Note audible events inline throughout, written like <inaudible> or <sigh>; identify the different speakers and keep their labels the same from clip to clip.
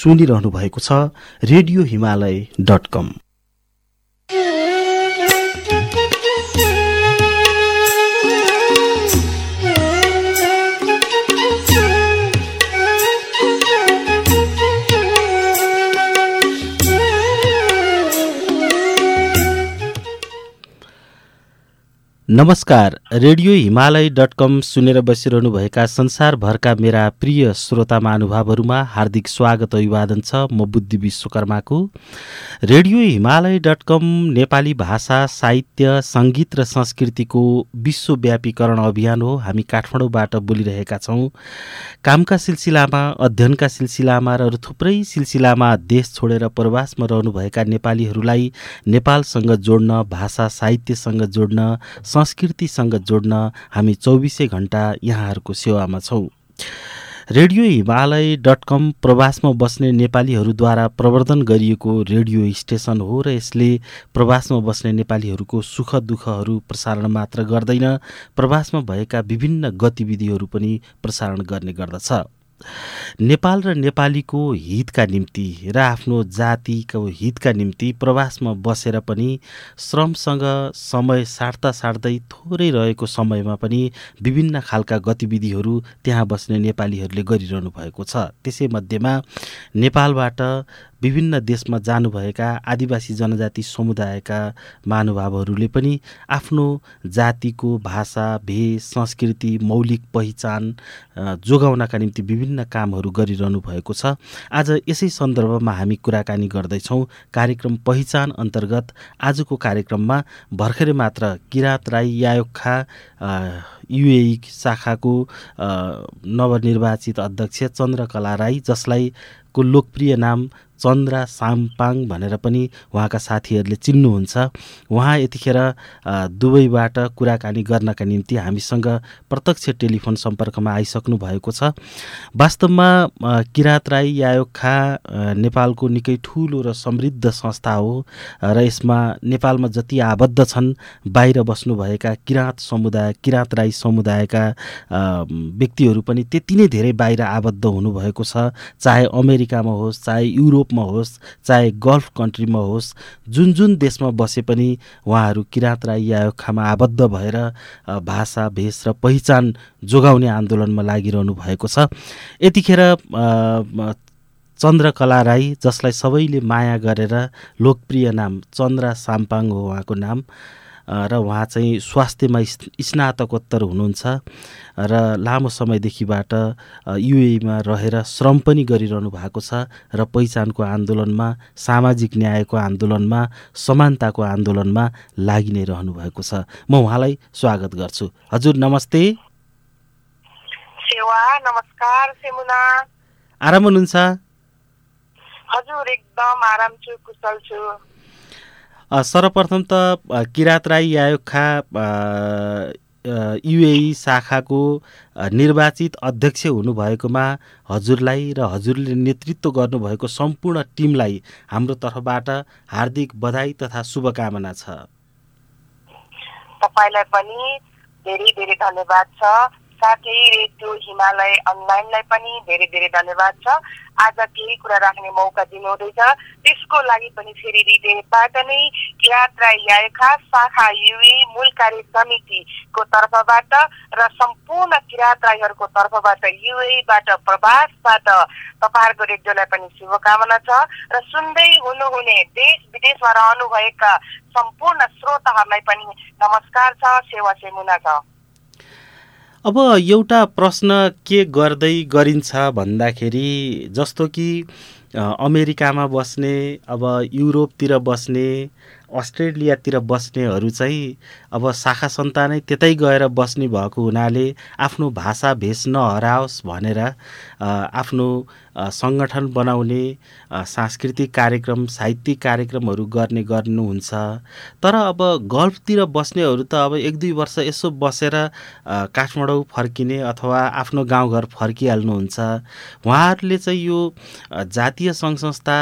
Speaker 1: सुनिरहनु भएको छ रेडियो हिमालय डट कम। नमस्कार रेडियो हिमालय डट कम सुनेर बसिरहनुभएका संसारभरका मेरा प्रिय श्रोता महानुभावहरूमा हार्दिक स्वागत अभिवादन छ म बुद्धि विश्वकर्माको। Radio Himalaya dot com Nepali भाषा साहित्य सङ्गीत र संस्कृतिको विश्वव्यापीकरण अभियान हो। हामी काठमाडौँबाट बोलिरहेका छौँ। कामका सिलसिलामा अध्ययनका सिलसिलामा र थुप्रै सिलसिलामा देश छोडेर प्रवासमा रहनुभएका नेपालीहरूलाई नेपालसँग जोड्न भाषा साहित्यसँग जोड्न संस्कृतिसँग जोड्न हामी चौबिसै घन्टा यहाँहरूको सेवामा छौँ। रेडियो हिमालय डट कम प्रवासमा बस्ने नेपालीहरूद्वारा प्रवर्धन गरिएको रेडियो स्टेसन हो र यसले प्रवासमा बस्ने नेपालीहरूको सुख दुःखहरू प्रसारण मात्र गर्दैन प्रवासमा भएका विभिन्न गतिविधिहरू पनि प्रसारण गर्ने गर्दछ। नेपाल र नेपालीको हितका निम्ति र आफ्नो जातिको हितका निम्ति प्रवासमा बसेर पनि श्रमसँग समय साट्दा साट्दै थोरै रहेको समयमा पनि विभिन्न खालका गतिविधिहरू त्यहाँ बस्ने नेपालीहरूले गरिरहनु भएको छ। त्यसैमध्येमा नेपालबाट विभिन्न देशमा जानुभएका आदिवासी जनजाति समुदायका महानुभावहरूले पनि आफ्नो जातिको भाषा भेष संस्कृति मौलिक पहिचान जोगाउनका निम्ति विभिन्न कामहरू गरिरहनु भएको छ। आज यसै सन्दर्भमा हामी कुराकानी गर्दैछौँ। कार्यक्रम पहिचान अन्तर्गत आजको कार्यक्रममा भर्खरै मात्र किराँत राई यायोखा युए शाखाको नवनिर्वाचित अध्यक्ष चन्द्रकला राई जसलाई को लोकप्रिय नाम चन्द्रा साम्पाङ भनेर पनि उहाँका साथीहरूले चिन्नुहुन्छ। उहाँ यतिखेर दुबईबाट कुराकानी गर्नका निम्ति हामीसँग प्रत्यक्ष टेलिफोन सम्पर्कमा आइसक्नु भएको छ। वास्तवमा किराँत राई यायोखा नेपालको निकै ठुलो र समृद्ध संस्था हो र यसमा नेपालमा जति आबद्ध छन् बाहिर बस्नुभएका किराँत समुदाय किराँत राई समुदायका व्यक्तिहरू पनि त्यति नै धेरै बाहिर आबद्ध हुनुभएको छ। चाहे अमेरिकामा होस् चाहे युरोप युरोपमा होस् चाहे गल्फ कन्ट्रीमा होस् जुन जुन देशमा बसे पनि उहाँहरू किराँत राई यायोखामा आबद्ध भएर भाषा भेष र पहिचान जोगाउने आन्दोलनमा लागिरहनु भएको छ। यतिखेर चन्द्रकला राई जसलाई सबैले माया गरेर लोकप्रिय नाम चन्द्र साम्पाङ हो उहाँको नाम र उहाँ चाहिँ स्वास्थ्यमा स्नातकोत्तर हुनुहुन्छ र लामो समयदेखिबाट युएमा रहेर श्रम पनि गरिरहनु भएको छ र पहिचानको आन्दोलनमा सामाजिक न्यायको आन्दोलनमा समानताको आन्दोलनमा लागि नै रहनु भएको छ। म उहाँलाई स्वागत गर्छु। हजुर नमस्ते।
Speaker 2: सेवा नमस्कार सेमुना।
Speaker 1: आराम हुनुहुन्छ?
Speaker 2: हजुर एकदम आराम छु कुशल छु।
Speaker 1: सर्वप्रथम त किरात राई यायोखा युएई शाखाको निर्वाचित अध्यक्ष हुनुभएकोमा हजुरलाई र हजुरले नेतृत्व गर्नुभएको सम्पूर्ण टिमलाई हाम्रो तर्फबाट हार्दिक बधाई तथा शुभकामना छ।
Speaker 2: तपाईँलाई पनि धेरै धेरै धन्यवाद छ। साथै रेडियो हिमालय अनलाइनलाई पनि धेरै धेरै धन्यवाद छ। आज केही कुरा राख्ने मौका दिनुहुँदैछ। त्यसको लागि पनि फेरि हृदयबाट नै यात्रा याएका शाखा युए मूल कार्य समितिको तर्फबाट र सम्पूर्ण किरात राईहरूको तर्फबाट युएबाट प्रवासबाट तपाईँहरूको रेडियोलाई पनि शुभकामना छ र सुन्दै हुनुहुने देश विदेशमा रहनुभएका सम्पूर्ण श्रोताहरूलाई पनि नमस्कार छ सेवा सेमुना छ।
Speaker 1: अब एउटा प्रश्न के गर्दै गरिन्छ भन्दाखेरि जस्तो कि अमेरिकामा बस्ने अब युरोपतिर बस्ने अस्ट्रेलियातिर बस्नेहरू चाहिँ अब शाखा सन्तानै त्यतै गएर बस्ने भएको हुनाले आफ्नो भाषा भेष नहराओस् भनेर आफ्नो सङ्गठन बनाउने सांस्कृतिक कार्यक्रम साहित्यिक कार्यक्रमहरू गर्ने गर्नुहुन्छ। तर अब गल्फतिर बस्नेहरू त अब एक दुई वर्ष यसो बसेर काठमाडौँ फर्किने अथवा आफ्नो गाउँघर फर्किहाल्नुहुन्छ। उहाँहरूले चाहिँ यो जातीय सङ्घ संस्था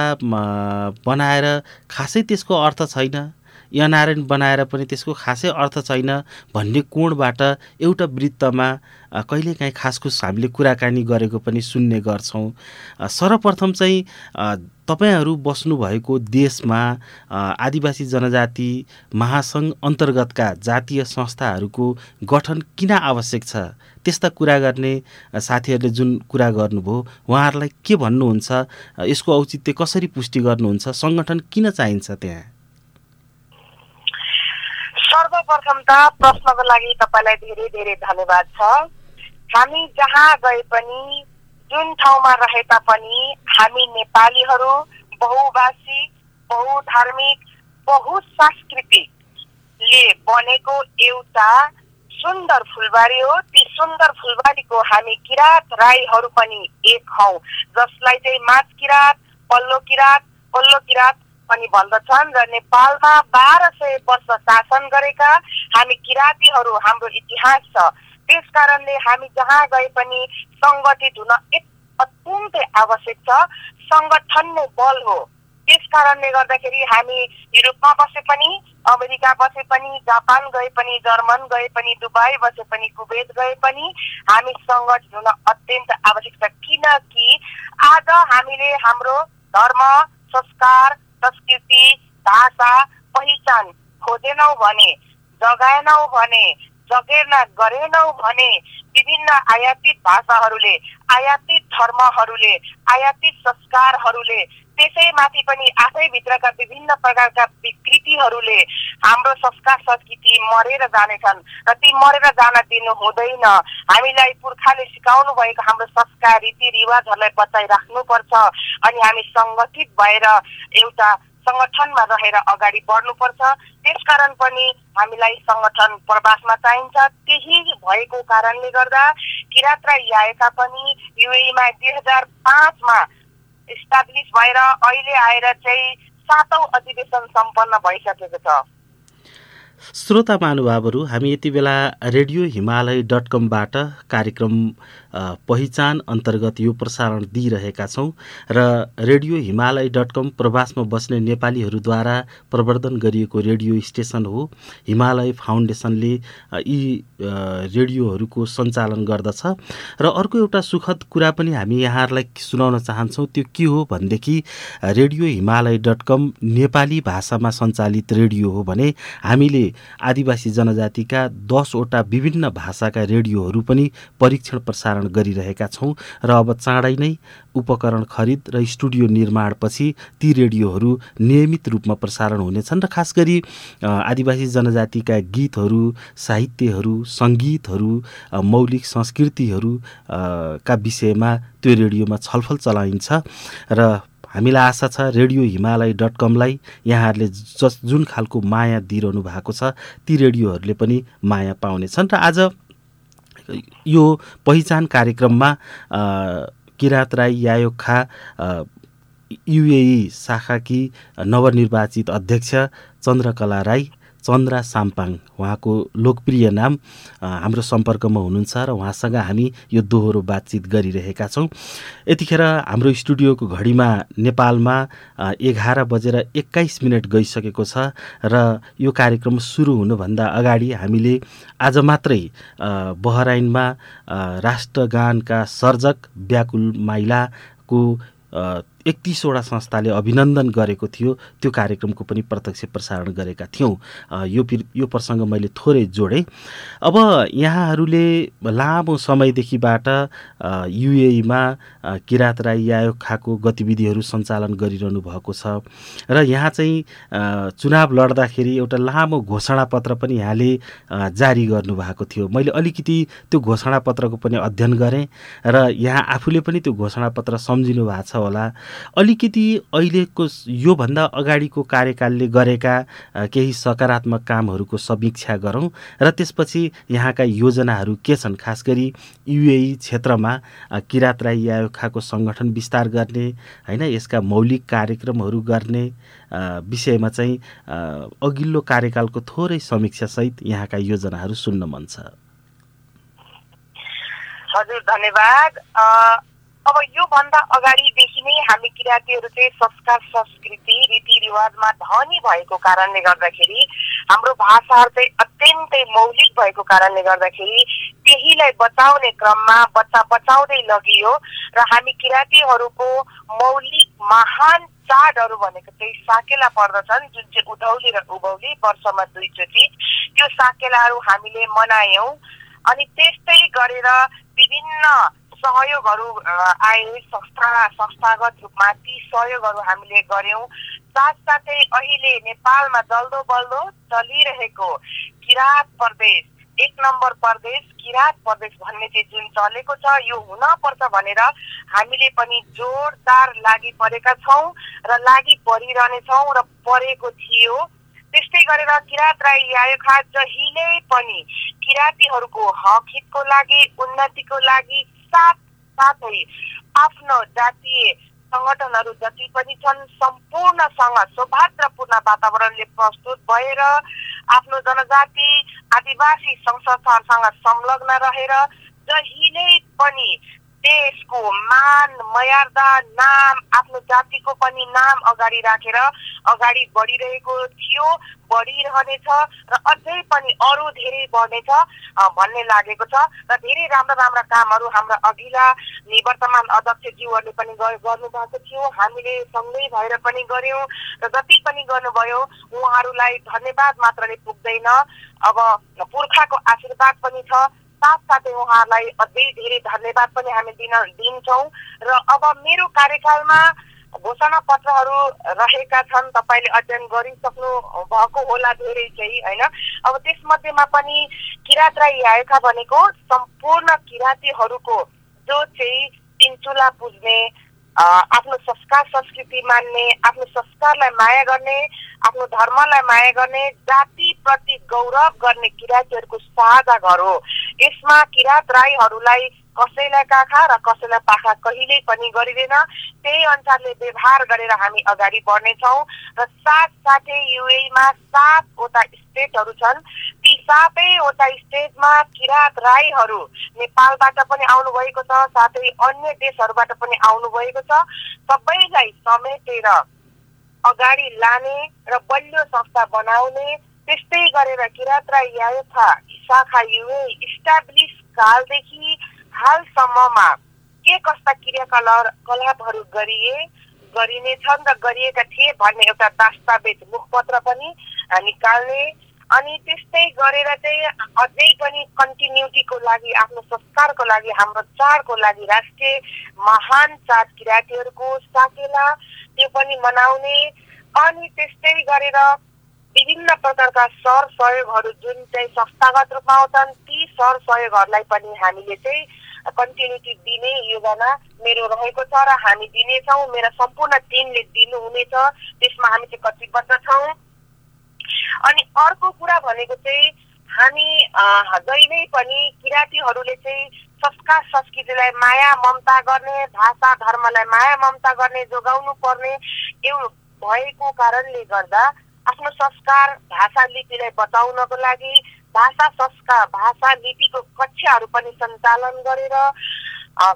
Speaker 1: बनाएर खासै त्यसको अर्थ छैन। यनारायण बनाएर पनि त्यसको खासै अर्थ छैन भन्ने कोणबाट एउटा वृत्तमा कहिलेकाहीँ खासखुस हामीले कुराकानी गरेको पनि सुन्ने गर्छौँ। सर्वप्रथम चाहिँ तपाईँहरू बस्नुभएको देशमा आदिवासी जनजाति महासङ्घ अन्तर्गतका जातीय संस्थाहरूको गठन किन आवश्यक छ? त्यस्ता कुरा गर्ने साथीहरूले जुन कुरा गर्नुभयो उहाँहरूलाई के भन्नुहुन्छ? यसको औचित्य कसरी पुष्टि गर्नुहुन्छ? सङ्गठन किन चाहिन्छ त्यहाँ?
Speaker 2: सर्वप्रथम त प्रश्नको लागि तपाईँलाई धेरै धेरै धन्यवाद छ। हामी जहाँ गए पनि जुन ठाउँमा रहे तापनि हामी नेपालीहरू बहुभाषी बहुधार्मिक बहुसांस्कृतिकले बनेको एउटा सुन्दर फुलबारी हो। ती सुन्दर फुलबारीको हामी किराँत राईहरू पनि एक हौ। जसलाई चाहिँ माझ किराँत पल्लो किराँत पल्लो किराँत पनि भन्दछन् र नेपालमा बाह्र सय वर्ष शासन गरेका हामी किराँतीहरू हाम्रो इतिहास छ। त्यस कारणले हामी जहाँ गए पनि सङ्गठित हुन अत्यन्तै आवश्यक छ। सङ्गठन नै बल हो। त्यस कारणले गर्दाखेरि हामी युरोपमा बसे पनि अमेरिका बसे पनि जापान गए पनि जर्मन गए पनि दुबई बसे पनि कुवेत गए पनि हामी सङ्गठित हुन अत्यन्त आवश्यक छ। किनकि आज हामीले हाम्रो धर्म संस्कार संस्कृति भाषा पहिचान खोजेनौ भने जगाएनौ भने जगेर्ना गरेनौ भने विभिन्न आयातित भाषाहरूले आयातित धर्महरूले आयातित संस्कारहरूले त्यसैमाथि पनि आफैभित्रका विभिन्न प्रकारका विकृतिहरूले हाम्रो संस्कार संस्कृति मरेर जानेछन् र ती मरेर जान दिनु हुँदैन। हामीलाई पुर्खाले सिकाउनु भएको हाम्रो संस्कार रीतिरिवाजहरूलाई बचाइराख्नुपर्छ अनि हामी सङ्गठित भएर एउटा सङ्गठनमा रहेर अगाडि बढ्नुपर्छ। त्यसकारण पनि हामीलाई सङ्गठन प्रवासमा चाहिन्छ। त्यही भएको कारणले गर्दा किराँत राई आएका पनि युएमा दुई हजार पाँचमा इस्टाब्लिस भएर अहिले आएर चाहिँ सातौँ अधिवेशन सम्पन्न भइसकेको छ।
Speaker 1: श्रोता महानुभावहरू हामी यति बेला रेडियो हिमालय डट कमबाट कार्यक्रम पहिचान अन्तर्गत यो प्रसारण दिइरहेका छौँ र रेडियो हिमालय डट कम प्रवासमा बस्ने नेपालीहरूद्वारा प्रवर्धन गरिएको रेडियो स्टेसन हो। हिमालय फाउन्डेसनले यी रेडियोहरूको सञ्चालन गर्दछ। र अर्को एउटा सुखद कुरा पनि हामी यहाँहरूलाई सुनाउन चाहन्छौँ त्यो के हो भनेदेखि radio Himalaya dot com Nepali भाषामा सञ्चालित रेडियो हो भने हामीले आदिवासी जनजातिका दसवटा विभिन्न भाषाका रेडियोहरू पनि परीक्षण प्रसारण गरिरहेका छौँ र अब चाँडै नै उपकरण खरिद र स्टुडियो निर्माणपछि ती रेडियोहरू नियमित रूपमा प्रसारण हुनेछन् र खास गरी आदिवासी जनजातिका गीतहरू साहित्यहरू सङ्गीतहरू मौलिक संस्कृतिहरू का विषयमा त्यो रेडियोमा छलफल चलाइन्छ र हामीलाई आशा छ रेडियो हिमालय डट कमलाई यहाँहरूले जस जुन खालको माया दिइरहनु भएको छ ती रेडियोहरूले पनि माया पाउनेछन् र आज यो पहिचान कार्यक्रममा किराँत राई यायोखा युएई शाखाकी नवनिर्वाचित अध्यक्ष चन्द्रकला राई चन्द्रा साम्पाङ। उहाँको लोकप्रिय नाम हाम्रो सम्पर्कमा हुनुहुन्छ र उहाँसँग हामी यो दोहोरो बातचित गरिरहेका छौँ। यतिखेर हाम्रो स्टुडियोको घडीमा नेपालमा एघार बजेर एक्काइस मिनट गइसकेको छ र यो कार्यक्रम सुरु हुनुभन्दा अगाडि हामीले आज मात्रै बहराइनमा राष्ट्रगानका सर्जक व्याकुल माइलाको एकतिसवटा संस्थाले अभिनन्दन गरेको थियो त्यो कार्यक्रमको पनि प्रत्यक्ष प्रसारण गरेका थियौँ। यो यो प्रसङ्ग मैले थोरै जोडेँ। अब यहाँहरूले लामो समयदेखिबाट अ, किराँत राई यायोखाको गतिविधिहरू सञ्चालन गरिरहनु भएको छ र यहाँ चाहिँ चुनाव लड्दाखेरि एउटा लामो घोषणापत्र पनि यहाँले जारी गर्नुभएको थियो। मैले अलिकति त्यो घोषणापत्रको पनि अध्ययन गरेँ र यहाँ आफूले पनि त्यो घोषणापत्र सम्झिनु भएको छ होला। अलिकति अहिलेको योभन्दा अगाडिको कार्यकालले गरेका केही सकारात्मक कामहरूको समीक्षा गरौँ र त्यसपछि यहाँका योजनाहरू के छन्? खास गरी युएई क्षेत्रमा किरात राई यायोखाको सङ्गठन विस्तार गर्ने होइन यसका मौलिक कार्यक्रमहरू गर्ने विषयमा चाहिँ अघिल्लो कार्यकालको थोरै समीक्षासहित यहाँका योजनाहरू सुन्न मन छ।
Speaker 2: हजुर धन्यवाद। अब योभन्दा अगाडिदेखि नै हामी किराँतीहरू चाहिँ संस्कार संस्कृति रीतिरिवाजमा धनी भएको कारणले गर्दाखेरि हाम्रो भाषाहरू चाहिँ अत्यन्तै मौलिक भएको कारणले गर्दाखेरि त्यहीलाई बचाउने क्रममा बच्चा बचाउँदै लगियो र हामी किराँतीहरूको मौलिक महान चाडहरू भनेको चाहिँ साकेला पर्दछन् जुन चाहिँ उधौली र उभौली वर्षमा दुईचोटि। त्यो साकेलाहरू हामीले मनायौँ अनि त्यस्तै गरेर विभिन्न सहयोगहरू आए संस्था संस्थागत रूपमा ती सहयोगहरू हामीले गर्यौँ साथसाथै अहिले नेपालमा जल्दो बल्दो चलिरहेको किराँत प्रदेश एक नम्बर प्रदेश किराँत प्रदेश भन्ने चाहिँ जुन चलेको छ यो हुनपर्छ भनेर हामीले पनि जोरदार लागि परेका छौँ र लागि परिरहनेछौँ र परेको थियो। त्यस्तै गरेर किराँत राई आयोखा जहिले पनि किराँतीहरूको हक हितको लागि उन्नतिको लागि साथ साथै आफ्नो जातीय सङ्गठनहरू जति पनि छन् सम्पूर्णसँग सौभाग्यपूर्ण वातावरणले प्रस्तुत भएर आफ्नो जनजाति आदिवासी संस्थाहरूसँग संलग्न रहेर जहिले पनि देशको मान मर्यादा नाम आफ्नो जातिको पनि नाम अगाडि राखेर अगाडि बढिरहेको थियो बढिरहनेछ र अझै पनि अरू धेरै बढ्नेछ भन्ने लागेको छ र धेरै राम्रा राम्रा कामहरू हाम्रा अघिल्ला निवर्तमान अध्यक्षज्यूहरूले पनि गर- गर्नुभएको थियो। हामीले सँगै भएर पनि गऱ्यौँ र जति पनि गर्नुभयो उहाँहरूलाई धन्यवाद मात्रले पुग्दैन। अब पुर्खाको आशीर्वाद पनि छ। साथसाथै उहाँहरूलाई अझै धेरै धन्यवाद पनि हामी दिन दिन्छौँ। र अब मेरो कार्यकालमा घोषणा पत्रहरू रहेका छन् तपाईँले अध्ययन गरिसक्नु भएको होला धेरै चाहिँ होइन? अब त्यसमध्येमा पनि किराँत राई आएका भनेको सम्पूर्ण किराँतीहरूको जो चाहिँ तिनचुला अ, आफ्नो संस्कार संस्कृति मान्ने आफ्नो संस्कारलाई माया गर्ने आफ्नो धर्मलाई माया गर्ने जातिप्रति गौरव गर्ने किराँतीहरूको साझा घर हो। यसमा किराँत राईहरूलाई कसैलाई काखा र कसैलाई पाखा कहिल्यै पनि गरिँदैन। त्यही अनुसारले व्यवहार गरेर हामी अगाडि बढ्नेछौँ र साथसाथै युएमा सातवटा स्टेटहरू छन् ती सातैवटा स्टेटमा किराँत राईहरू नेपालबाट पनि आउनुभएको छ साथै अन्य देशहरूबाट पनि आउनुभएको छ। सबैलाई समेटेर अगाडि लाने र बलियो संस्था बनाउने त्यस्तै गरेर किराँत राई यायथा शाखा युए इस्टाब्लिस कालदेखि हालसम्ममा के कस्ता क्रियाकलाप कलापहरू गरिए गरिनेछन् र गरिएका थिए भन्ने एउटा दस्तावेज मुखपत्र पनि निकाल्ने। अनि त्यस्तै गरेर चाहिँ अझै पनि कन्टिन्युटीको लागि आफ्नो संस्कारको लागि हाम्रो चाडको लागि राष्ट्रिय महान चाड किराँतीहरूको साकेला त्यो पनि मनाउने। अनि त्यस्तै गरेर विभिन्न प्रकारका सर सहयोगहरू जुन चाहिँ संस्थागत रूपमा आउँछन् ती सर सहयोगहरूलाई पनि हामीले चाहिँ कन्टिन्युटी दिने योजना मेरो रहेको छ र हामी दिनेछौँ। मेरा सम्पूर्ण टिमले दिनुहुनेछ। त्यसमा हामी चाहिँ कटिबद्ध छौँ। अनि अर्को कुरा भनेको चाहिँ हामी जहिले पनि किराँतीहरूले चाहिँ संस्कार संस्कृतिलाई माया ममता गर्ने भाषा धर्मलाई माया ममता गर्ने जोगाउनु पर्ने એવું भएको कारणले गर्दा आफ्नो संस्कार भाषा लिपिलाई बचाउनको लागि भाषा संस्कार भाषा लिपिको कक्षाहरू पनि सञ्चालन गरेर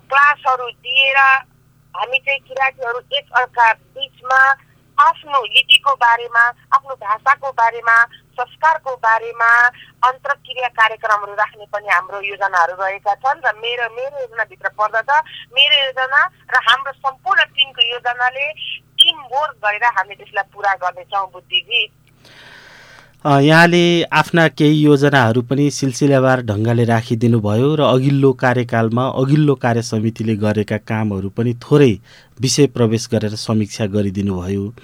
Speaker 2: क्लासहरू दिएर हामी चाहिँ किराँतीहरू एक अर्का बिचमा आफ्नो लिपिको बारेमा आफ्नो भाषाको बारेमा संस्कारको बारेमा अन्तर्क्रिया कार्यक्रमहरू राख्ने पनि हाम्रो योजनाहरू रहेका छन् र मेरो मेरो योजनाभित्र पर्दछ। मेरो योजना र हाम्रो सम्पूर्ण टिमको योजनाले टिम वर्क गरेर हामीले त्यसलाई पुरा गर्नेछौँ बुद्धिजी।
Speaker 1: यहाँले आफ्ना केही योजनाहरू पनि सिलसिलावार ढङ्गले राखिदिनु भयो र अघिल्लो कार्यकालमा अघिल्लो कार्य समितिले गरेका कामहरू पनि थोरै विषय प्रवेश गरेर समीक्षा गरिदिनु भयो अ,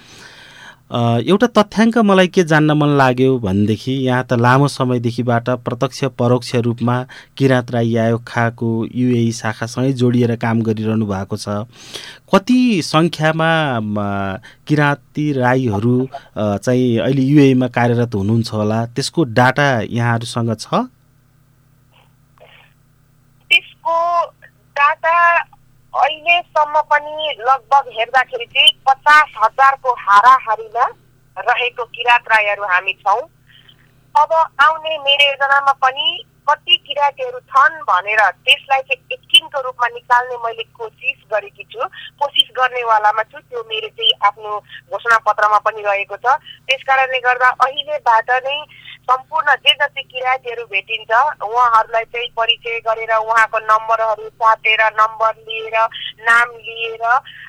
Speaker 1: एउटा तथ्याङ्क मलाई के जान्न मन लाग्यो भनेदेखि यहाँ त लामो समयदेखिबाट प्रत्यक्ष परोक्ष रूपमा किराँत राई आयोखाको युएई शाखासँगै जोडिएर काम गरिरहनु भएको छ। कति सङ्ख्यामा किराँती राईहरू चाहिँ अहिले युएईमा कार्यरत हुनुहुन्छ होला त्यसको डाटा यहाँहरूसँग छ?
Speaker 2: त्यसको डाटा अहिलेसम्म पनि लगभग हेर्दाखेरि चाहिँ पचास हजारको हाराहारीमा रहेको किराँत राईहरू हामी छौँ। अब आउने मेरो योजनामा पनि कति किराँतीहरू छन् भनेर त्यसलाई चाहिँ यकिनको रूपमा निकाल्ने मैले कोसिस गरेकी छु। कोसिस गर्नेवालामा छु त्यो मेरो चाहिँ आफ्नो घोषणा पत्रमा पनि रहेको छ। त्यस कारणले गर्दा अहिलेबाट नै सम्पूर्ण जे जति किराँतीहरू भेटिन्छ उहाँहरूलाई चाहिँ परिचय गरेर उहाँको नम्बरहरू साटेर नम्बर लिएर नाम लिएर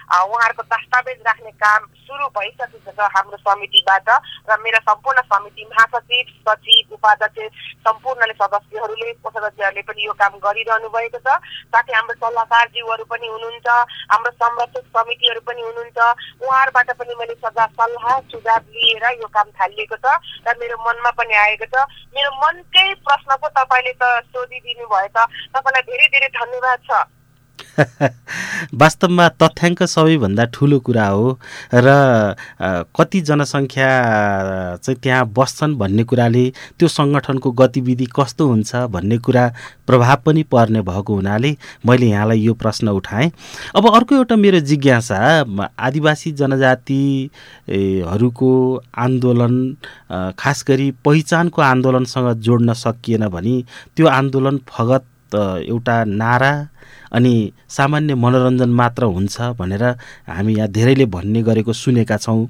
Speaker 2: उहाँहरूको दस्तावेज राख्ने काम सुरु भइसकेको छ हाम्रो समितिबाट र मेरा सम्पूर्ण समिति महासचिव सचिव उपाध्यक्ष सम्पूर्णले सदस्यहरूले सदस्यहरूले पनि यो काम गरिरहनु भएको छ। साथै हाम्रो सल्लाहकारज्यूहरू पनि हुनुहुन्छ हाम्रो संरक्षक समितिहरू पनि हुनुहुन्छ। उहाँहरूबाट पनि मैले सदा सल्लाह सुझाव लिएर यो काम थालिएको छ र मेरो मनमा पनि आएको छ। मेरो मनकै प्रश्न पो तपाईँले त सोधिदिनु भयो त। तपाईँलाई धेरै धेरै धन्यवाद छ। <laughs>
Speaker 1: वास्तवमा तथ्याङ्क सबैभन्दा ठुलो कुरा हो र कति जनसङ्ख्या चाहिँ त्यहाँ बस्छन् भन्ने कुराले त्यो सङ्गठनको गतिविधि कस्तो हुन्छ भन्ने कुरा प्रभाव पनि पर्ने भएको हुनाले मैले यहाँलाई यो प्रश्न उठाएँ। अब अर्को एउटा मेरो जिज्ञासा आदिवासी जनजाति ए, हरूको आन्दोलन खास गरी पहिचानको आन्दोलनसँग जोड्न सकिएन भने त्यो आन्दोलन फगत एउटा नारा अनि सामान्य मनोरञ्जन मात्र हुन्छ भनेर हामी यहाँ धेरैले भन्ने गरेको सुनेका छौँ।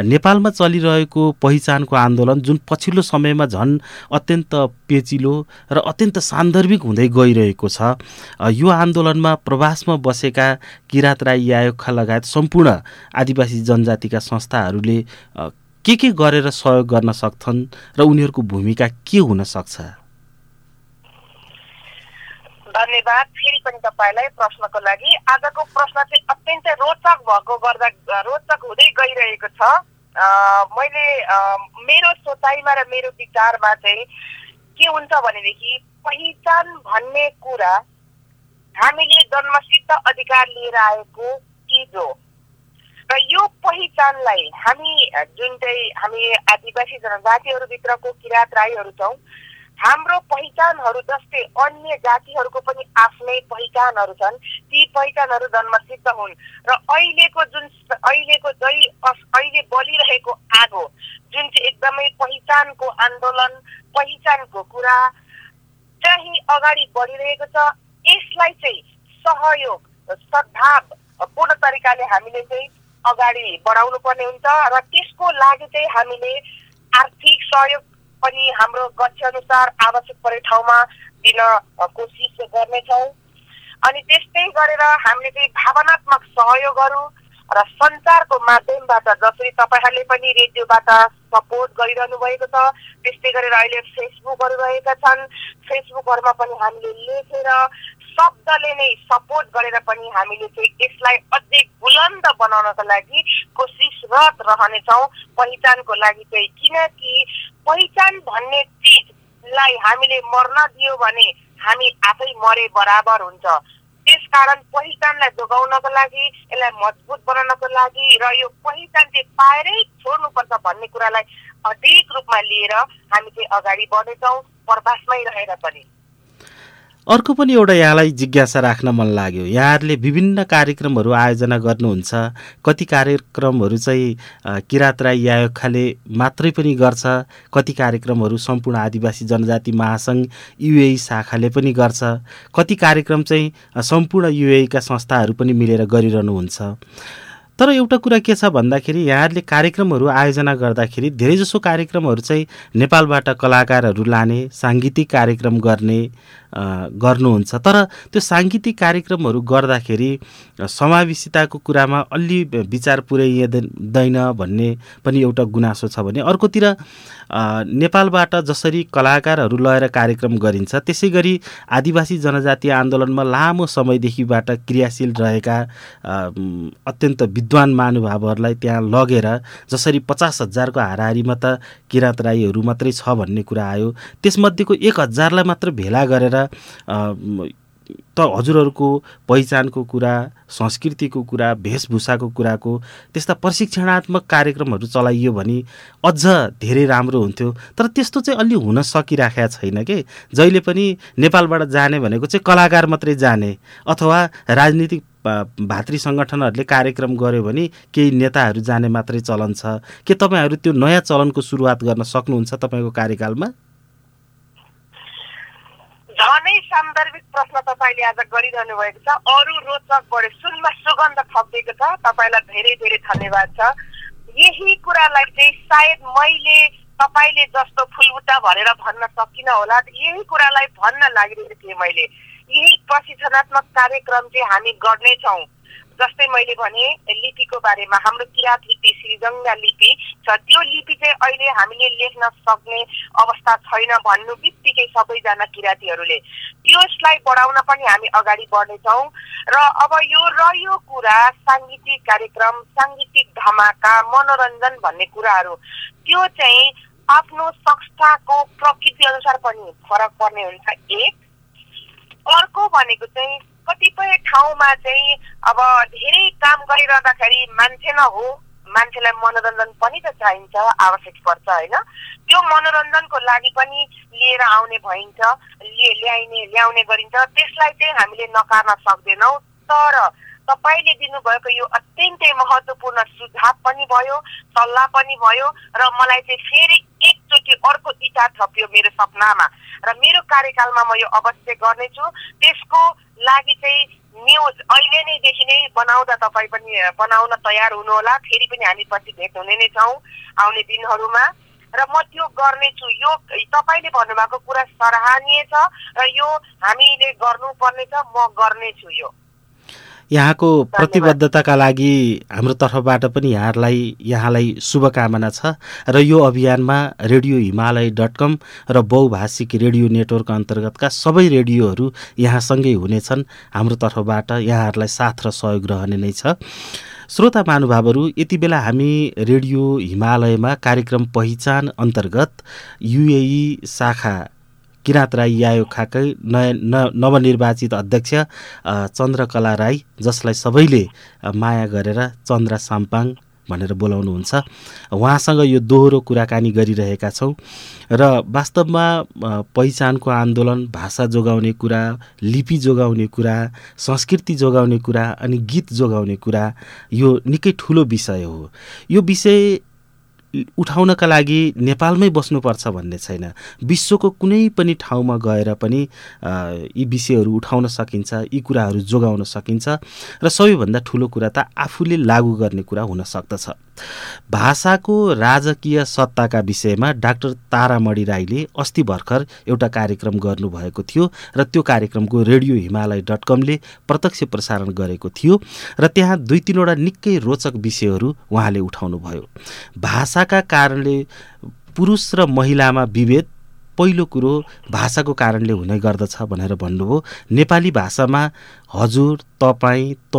Speaker 1: नेपालमा चलिरहेको पहिचानको आन्दोलन जुन पछिल्लो समयमा झन् अत्यन्त पेचिलो र अत्यन्त सान्दर्भिक हुँदै गइरहेको छ। यो आन्दोलनमा प्रवासमा बसेका किराँत राई आयोगका लगायत सम्पूर्ण आदिवासी जनजातिका संस्थाहरूले के के गरेर सहयोग गर्न सक्छन् र उनीहरूको भूमिका के हुन सक्छ?
Speaker 2: धन्यवाद। फेरि पनि तपाईँलाई प्रश्नको लागि। आजको प्रश्न चाहिँ अत्यन्तै रोचक भएको गर्दा रोचक हुँदै गइरहेको छ। मैले मेरो सोचाइमा र मेरो विचारमा चाहिँ के हुन्छ भनेदेखि पहिचान भन्ने कुरा हामीले जन्मसिद्ध अधिकार लिएर आएको चिज हो। र यो पहिचानलाई हामी जुन चाहिँ हामी आदिवासी जनजातिहरूभित्रको किराँत राईहरू छौँ हाम्रो पहिचानहरू जस्तै अन्य जातिहरूको पनि आफ्नै पहिचानहरू छन् ती पहिचानहरू जन्मसिद्ध हुन्। र अहिलेको जुन अहिलेको जै अहिले बलिरहेको आगो जुन चाहिँ एकदमै पहिचानको आन्दोलन पहिचानको कुरा चाहिँ अगाडि बढिरहेको छ यसलाई चाहिँ सहयोग सद्भाव पूर्ण तरिकाले हामीले चाहिँ अगाडि बढाउनु पर्ने हुन्छ र त्यसको लागि चाहिँ हामीले आर्थिक सहयोग पनि हाम्रो गच्छ अनुसार आवश्यक परे ठाउँमा दिन कोसिस गर्नेछौँ। अनि त्यस्तै गरेर हामीले चाहिँ भावनात्मक सहयोगहरू र सञ्चारको माध्यमबाट जसरी तपाईँहरूले पनि रेडियोबाट सपोर्ट गरिरहनु भएको छ त्यस्तै गरेर अहिले फेसबुकहरू रहेका छन्। फेसबुकहरूमा पनि हामीले लेखेर शब्दले नै सपोर्ट गरेर पनि हामीले चाहिँ यसलाई अझै बुलन्द बनाउनको लागि कोसिसरत रहनेछौँ। पहिचानको लागि चाहिँ किनकि पहिचान भन्ने चिजलाई हामीले मर्न दियो भने हामी आफै मरे बराबर हुन्छ। त्यसकारण पहिचानलाई जोगाउनको लागि यसलाई मजबुत बनाउनको लागि र यो पहिचान चाहिँ पाएरै छोड्नुपर्छ भन्ने कुरालाई अधिक रूपमा लिएर हामी चाहिँ अगाडि बढ्नेछौँ प्रवासमै रहेर पनि।
Speaker 1: अर्को पनि एउटा यहाँलाई जिज्ञासा राख्न मन लाग्यो। यहाँहरूले विभिन्न कार्यक्रमहरू आयोजना गर्नुहुन्छ। कति कार्यक्रमहरू चाहिँ किराँत राई आयोगखाले मात्रै पनि गर्छ। कति कार्यक्रमहरू सम्पूर्ण आदिवासी जनजाति महासङ्घ युएई शाखाले पनि गर्छ। कति कार्यक्रम चाहिँ सम्पूर्ण युएईका संस्थाहरू पनि मिलेर गरिरहनुहुन्छ। तर एउटा कुरा के छ भन्दाखेरि यहाँहरूले कार्यक्रमहरू आयोजना गर्दाखेरि धेरैजसो कार्यक्रमहरू चाहिँ नेपालबाट कलाकारहरू लाने साङ्गीतिक कार्यक्रम गर्ने गर्नुहुन्छ। तर त्यो साङ्गीतिक कार्यक्रमहरू गर्दाखेरि समावेशिताको कुरामा अलि विचार पुर्याइँदैन भन्ने पनि एउटा गुनासो छ भने अर्कोतिर नेपालबाट जसरी कलाकारहरू लगेर कार्यक्रम गरिन्छ त्यसै गरी आदिवासी जनजातीय आन्दोलनमा लामो समयदेखिबाट क्रियाशील रहेका अत्यन्त विद्वान महानुभावहरूलाई त्यहाँ लगेर जसरी पचास हजारको हाराहारीमा त किराँत राईहरू मात्रै छ भन्ने कुरा आयो। त्यसमध्येको एक हजारलाई मात्र भेला गरेर म, त हजुरहरूको पहिचानको कुरा संस्कृतिको कुरा वेशभूषाको कुराको त्यस्ता प्रशिक्षणात्मक कार्यक्रमहरू चलाइयो भने अझ धेरै राम्रो हुन्थ्यो। तर त्यस्तो चाहिँ अलि हुन सकिराखेका छैन के? जहिले पनि नेपालबाट जाने भनेको चाहिँ कलाकार मात्रै जाने अथवा राजनीतिक भातृ सङ्गठनहरूले कार्यक्रम गर्यो भने केही नेताहरू जाने मात्रै चलन छ। के तपाईँहरू त्यो नयाँ चलनको सुरुवात गर्न सक्नुहुन्छ तपाईँको कार्यकालमा?
Speaker 2: झनै सान्दर्भिक प्रश्न तपाईँले आज गरिरहनु भएको छ। अरू रोचक बढे सुनमा सुगन्ध थपिएको छ। तपाईँलाई धेरै धेरै धन्यवाद छ। यही कुरालाई चाहिँ सायद मैले तपाईँले जस्तो फुलबुट्टा भनेर भन्न सकिनँ होला। यही कुरालाई भन्न लागिरहेको थिएँ मैले। यही प्रशिक्षणात्मक कार्यक्रम चाहिँ हामी गर्नेछौँ। जस्तै मैले भने लिपिको बारेमा हाम्रो किराँत लिपि श्रीजङ्गा लिपि छ। त्यो लिपि चाहिँ अहिले हामीले लेख्न सक्ने अवस्था छैन भन्नु बित्तिकै सबैजना किराँतीहरूले। त्यसलाई बढाउन पनि हामी अगाडि बढ्नेछौँ। र अब यो रह्यो कुरा साङ्गीतिक कार्यक्रम साङ्गीतिक धमाका मनोरञ्जन भन्ने कुराहरू त्यो चाहिँ आफ्नो संस्थाको प्रकृति अनुसार पनि फरक पर्ने हुन्छ। एक अर्को भनेको चाहिँ कतिपय ठाउँमा चाहिँ अब धेरै काम गरिरहँदाखेरि मान्छे न हो मान्छेलाई मनोरञ्जन पनि त चाहिन्छ आवश्यक पर्छ होइन? त्यो मनोरञ्जनको लागि पनि लिएर आउने भइन्छ ल्याइने ल्याउने गरिन्छ। त्यसलाई चाहिँ हामीले नकार्न सक्दैनौँ। तर तपाईँले दिनुभएको यो अत्यन्तै महत्त्वपूर्ण सुझाव पनि भयो सल्लाह पनि भयो र मलाई चाहिँ फेरि एकचोटि अर्को इच्छा थप्यो मेरो सपनामा। र मेरो कार्यकालमा म यो अवश्य गर्नेछु। त्यसको लागि चाहिँ न्युज अहिले नैदेखि नै बनाउँदा तपाईँ पनि बनाउन तयार हुनुहोला। फेरि पनि हामी पछि भेट हुने नै छौँ आउने दिनहरूमा। र म त्यो गर्नेछु। यो तपाईँले भन्नुभएको कुरा सराहनीय छ र यो हामीले गर्नुपर्ने छ म गर्नेछु यो।
Speaker 1: यहाँको प्रतिबद्धताका लागि हाम्रो तर्फबाट पनि यहाँहरूलाई यहाँलाई शुभकामना छ। र यो अभियानमा रेडियो हिमालय डट कम र बहुभाषिक रेडियो नेटवर्क अन्तर्गतका सबै रेडियोहरू यहाँसँगै हुनेछन्। हाम्रो तर्फबाट यहाँहरूलाई साथ र सहयोग रहने नै छ। श्रोता महानुभावहरू यति बेला हामी रेडियो हिमालयमा कार्यक्रम पहिचान अन्तर्गत युएई शाखा किराँत राई यायोखाकै नयाँ न नवनिर्वाचित अध्यक्ष चन्द्रकला राई जसलाई सबैले माया गरेर चन्द्र साम्पाङ भनेर बोलाउनुहुन्छ। उहाँसँग यो दोहोरो कुराकानी गरिरहेका छौँ र वास्तवमा पहिचानको आन्दोलन भाषा जोगाउने कुरा लिपि जोगाउने कुरा संस्कृति जोगाउने कुरा अनि गीत जोगाउने कुरा यो निकै ठुलो विषय हो। यो विषय उठाउनका लागि नेपालमै बस्नुपर्छ भन्ने छैन। विश्वको कुनै पनि ठाउँमा गएर पनि यी विषयहरू उठाउन सकिन्छ यी कुराहरू जोगाउन सकिन्छ र सबैभन्दा ठुलो कुरा त आफूले लागू गर्ने कुरा हुन सक्दछ। भाषाको राजकीय सत्ताका विषयमा डाक्टर तारामणि राईले अस्ति भर्खर एउटा कार्यक्रम गर्नुभएको थियो र त्यो कार्यक्रमको रेडियो हिमालय डट कमले प्रत्यक्ष प्रसारण गरेको थियो र त्यहाँ दुई तिनवटा निकै रोचक विषयहरू उहाँले उठाउनुभयो। भाषाका कारणले पुरुष र महिलामा विभेद पहिलो कुरो भाषाको कारणले हुने गर्दछ भनेर भन्नुभयो। नेपाली भाषामा हजुर तपाईँ त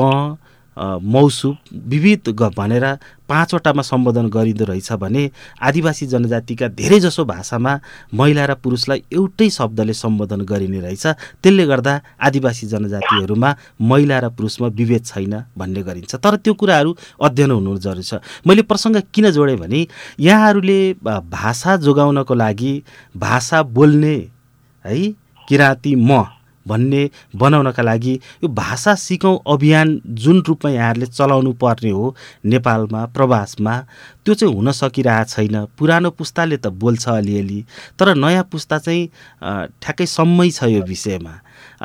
Speaker 1: मौसु विविध भनेर पाँचवटामा सम्बोधन गरिँदो रहेछ भने आदिवासी जनजातिका धेरैजसो भाषामा महिला र पुरुषलाई एउटै शब्दले सम्बोधन गरिने रहेछ। त्यसले गर्दा आदिवासी जनजातिहरूमा महिला र पुरुषमा विभेद छैन भन्ने गरिन्छ। तर त्यो कुराहरू अध्ययन हुनु जरुरी छ। मैले प्रसङ्ग किन जोडेँ भने यहाँहरूले भाषा जोगाउनको लागि भाषा बोल्ने है किराँती म भन्ने बनाउनका लागि यो भाषा सिकौँ अभियान जुन रूपमा यहाँहरूले चलाउनु पर्ने हो नेपालमा प्रवासमा त्यो चाहिँ हुन सकिरहेको छैन। पुरानो पुस्ताले त बोल्छ अलिअलि तर नयाँ पुस्ता चाहिँ ठ्याक्कै सम्मै छ यो विषयमा।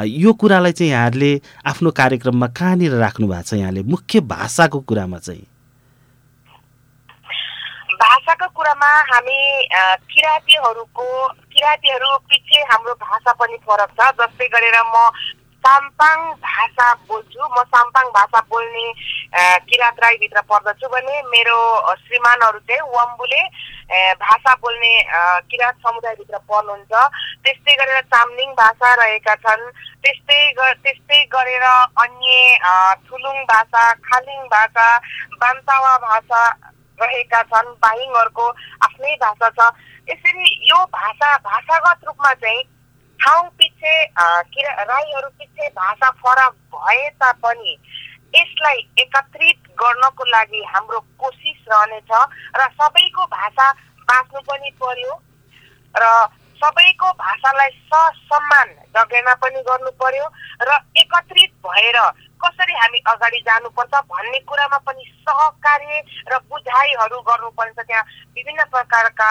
Speaker 1: यो कुरालाई चाहिँ यहाँहरूले आफ्नो कार्यक्रममा कहाँनिर राख्नु भएको छ यहाँले? मुख्य भाषाको कुरामा चाहिँ।
Speaker 2: भाषाको कुरामा हामी किराँतीहरूको किराँतीहरू पछि हाम्रो भाषा पनि फरक छ। जस्तै गरेर म साम्पाङ भाषा बोल्छु। म साम्पाङ भाषा बोल्ने किराँत राईभित्र पर्दछु भने मेरो श्रीमानहरू चाहिँ वम्बुले भाषा बोल्ने किराँत समुदायभित्र पर्नुहुन्छ। त्यस्तै गरेर चामलिङ भाषा रहेका छन्। त्यस्तै त्यस्तै गरेर अन्य थुलुङ भाषा खालिङ भाषा बान्तावा भाषा रहेका छन् बाहिङहरूको आफ्नै भाषा छ। यसरी यो भाषा भाषागत रूपमा चाहिँ ठाउँ पछि किरा राईहरू पछि भाषा फरक भए तापनि यसलाई एकत्रित गर्नको लागि हाम्रो कोसिस रहनेछ र सबैको भाषा बाँच्नु पनि पर्यो र सबैको भाषालाई ससम्मान जगेर्ना पनि गर्नु पर्यो र एकत्रित भएर कसरी हामी अगाडि जानुपर्छ भन्ने कुरामा पनि सहकार्य र बुझाइहरू गर्नुपर्छ त्यहाँ विभिन्न प्रकारका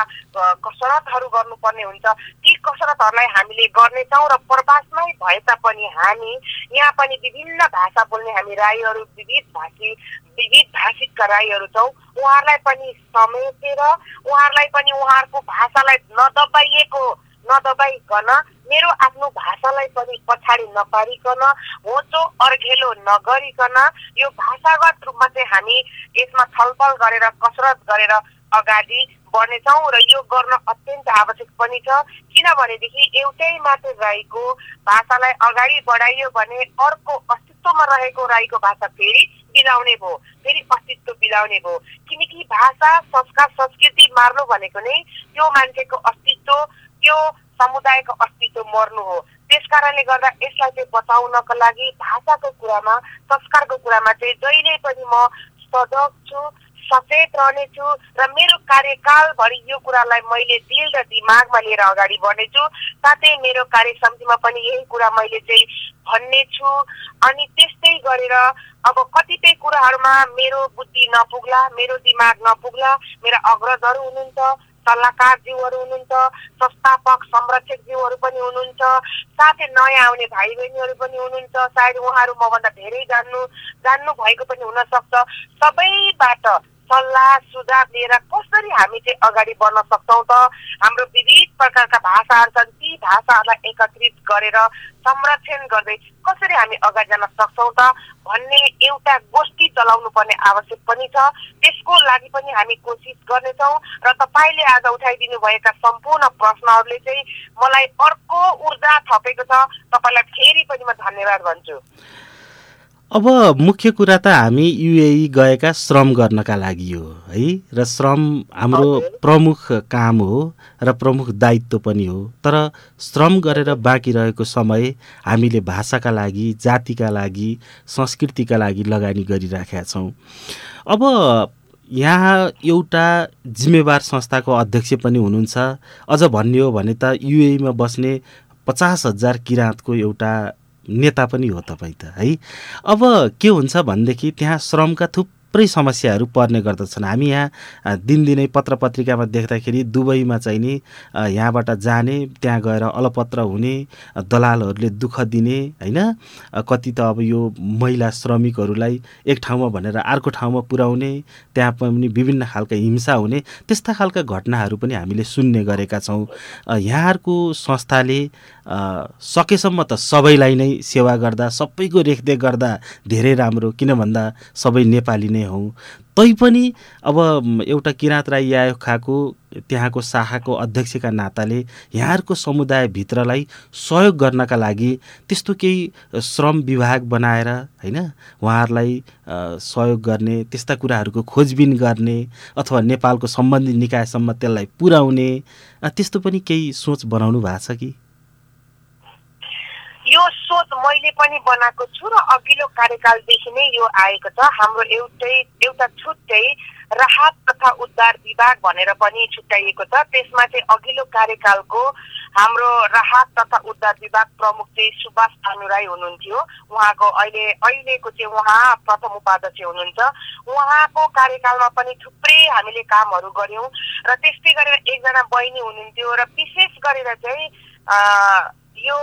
Speaker 2: कसरतहरू गर्नुपर्ने हुन्छ। ती कसरतहरूलाई हामीले गर्नेछौँ र प्रवासमै भए तापनि हामी यहाँ पनि विभिन्न भाषा बोल्ने हामी राईहरू विविध भाषी विविध भाषिकका राईहरू छौँ। उहाँहरूलाई पनि समेटेर उहाँहरूलाई पनि उहाँहरूको भाषालाई नदबाइएको नदबाइकन मेरो आफ्नो भाषालाई पनि पछाडि नपारिकन होचो अर्घेलो नगरिकन यो भाषागत रूपमा चाहिँ हामी यसमा छलफल गरेर कसरत गरेर अगाडि बढ्नेछौँ र यो गर्न अत्यन्त आवश्यक पनि छ। किनभनेदेखि एउटै मात्र राईको भाषालाई अगाडि बढाइयो भने अर्को अस्तित्वमा रहेको राईको भाषा फेरि बिलाउने भयो फेरि अस्तित्व बिलाउने भयो। किनकि भाषा संस्कार संस्कृति मार्नु भनेको नै त्यो मान्छेको अस्तित्व त्यो समुदायको अस्तित्व मर्नु हो। त्यस कारणले गर्दा यसलाई चाहिँ बचाउनको लागि भाषाको कुरामा संस्कारको कुरामा चाहिँ जहिले पनि म सजग छु सचेत रहनेछु र मेरो कार्यकालभरि यो कुरालाई मैले दिल र दिमागमा लिएर अगाडि बढ्नेछु। साथै मेरो कार्य समितिमा पनि यही कुरा मैले चाहिँ भन्ने छु अनि त्यस्तै गरेर अब कतिपय कुराहरूमा मेरो बुद्धि नपुग्ला मेरो दिमाग नपुग्ला मेरा अग्रजहरू हुनुहुन्छ सल्लाहकारज्यूहरू हुनुहुन्छ संस्थापक संरक्षकज्यूहरू पनि हुनुहुन्छ साथै नयाँ आउने भाइ बहिनीहरू पनि हुनुहुन्छ सायद उहाँहरू मभन्दा धेरै जान्नु जान्नु भएको पनि हुनसक्छ। सबैबाट सल्लाह सुझाव लिएर कसरी हामी चाहिँ अगाडि बढ्न सक्छौँ त? हाम्रो विविध प्रकारका भाषाहरू छन् ती भाषाहरूलाई एकत्रित गरेर संरक्षण गर्दै कसरी हामी अगाडि जान सक्छौँ त? भन्ने एउटा गोष्ठी चलाउनु पर्ने आवश्यक पनि छ। त्यसको लागि पनि हामी कोसिस गर्नेछौँ र तपाईँले आज उठाइदिनु भएका सम्पूर्ण प्रश्नहरूले चाहिँ मलाई अर्को ऊर्जा थपेको छ। तपाईँलाई फेरि पनि म धन्यवाद भन्छु।
Speaker 1: अब मुख्य कुरा त हामी युएई गएका श्रम गर्नका लागि हो है? र श्रम हाम्रो। प्रमुख काम हो र प्रमुख दायित्व पनि हो। तर श्रम गरेर बाँकी रहेको समय हामीले भाषाका लागि जातिका लागि संस्कृतिका लागि लगानी गरिराखेका छौँ। अब यहाँ एउटा जिम्मेवार संस्थाको अध्यक्ष पनि हुनुहुन्छ। अझ भन्ने हो भने त युएईमा बस्ने पचास हजार किराँतको एउटा नेता पनि हो तपाईँ त है? अब के हुन्छ भनेदेखि त्यहाँ श्रमका थुप्रै समस्याहरू पर्ने गर्दछन्। हामी यहाँ दिनदिनै पत्र पत्रिकामा देख्दाखेरि दुबईमा चाहिँ नि यहाँबाट जाने त्यहाँ गएर अलपत्र हुने दलालहरूले दुःख दिने होइन? कति त अब यो महिला श्रमिकहरूलाई एक ठाउँमा भनेर अर्को ठाउँमा पुर्याउने त्यहाँ पनि विभिन्न खालका हिंसा हुने त्यस्ता खालका घटनाहरू पनि हामीले सुन्ने गरेका छौँ। यहाँहरूको संस्थाले सकेसम्म त सबैलाई नै सेवा गर्दा सबैको रेखदेख गर्दा धेरै राम्रो किन भन्दा सबै नेपाली नै हौँ। तैपनि अब एउटा किराँत राई यायोखाको त्यहाँको शाखाको अध्यक्षका नाताले यहाँहरूको समुदायभित्रलाई सहयोग गर्नका लागि त्यस्तो केही श्रम विभाग बनाएर होइन उहाँहरूलाई सहयोग गर्ने त्यस्ता कुराहरूको खोजबिन गर्ने अथवा नेपालको सम्बन्धित निकायसम्म त्यसलाई पुर्याउने त्यस्तो पनि केही सोच बनाउनु भएको छ कि?
Speaker 2: यो सोच मैले पनि बनाएको छु र अघिल्लो कार्यकालदेखि नै यो आएको छ। हाम्रो एउटै एउटा छुट्टै राहत तथा उद्धार विभाग भनेर पनि छुट्याइएको छ। त्यसमा चाहिँ अघिल्लो कार्यकालको हाम्रो राहत तथा उद्धार विभाग प्रमुख चाहिँ सुभाष भानु राई हुनुहुन्थ्यो। उहाँको अहिले अहिलेको चाहिँ उहाँ प्रथम उपाध्यक्ष हुनुहुन्छ। उहाँको कार्यकालमा पनि थुप्रै हामीले कामहरू गऱ्यौँ र त्यस्तै गरेर एकजना बहिनी हुनुहुन्थ्यो र विशेष गरेर चाहिँ यो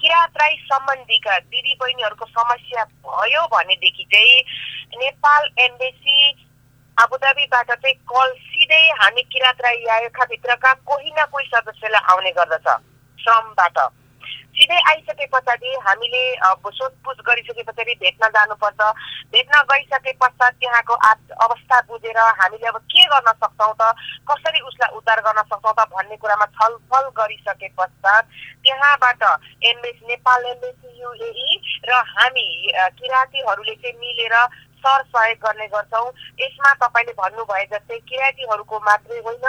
Speaker 2: किराँत राई सम्बन्धीका दिदी बहिनीहरूको समस्या भयो भनेदेखि चाहिँ नेपाल एम्बेसी आबुधाबीबाट चाहिँ कल सिधै हामी किराँत राई यायखाभित्रका कोही न कोही सदस्यलाई आउने गर्दछ। श्रमबाट। सिधै आइसके पछाडि हामीले सोधपुछ गरिसके पछाडि भेट्न जानुपर्छ। भेट्न गइसके पश्चात त्यहाँको अवस्था बुझेर हामीले अब के गर्न सक्छौँ त? कसरी उसलाई उद्धार गर्न सक्छौँ त? भन्ने कुरामा छलफल गरिसके पश्चात त्यहाँबाट एमबेसी नेपाल एमबेसी युएई र हामी किराँतीहरूले चाहिँ मिलेर सर सहयोग गर्ने गर्छौँ। यसमा तपाईँले भन्नुभए जस्तै किराँतीहरूको मात्रै होइन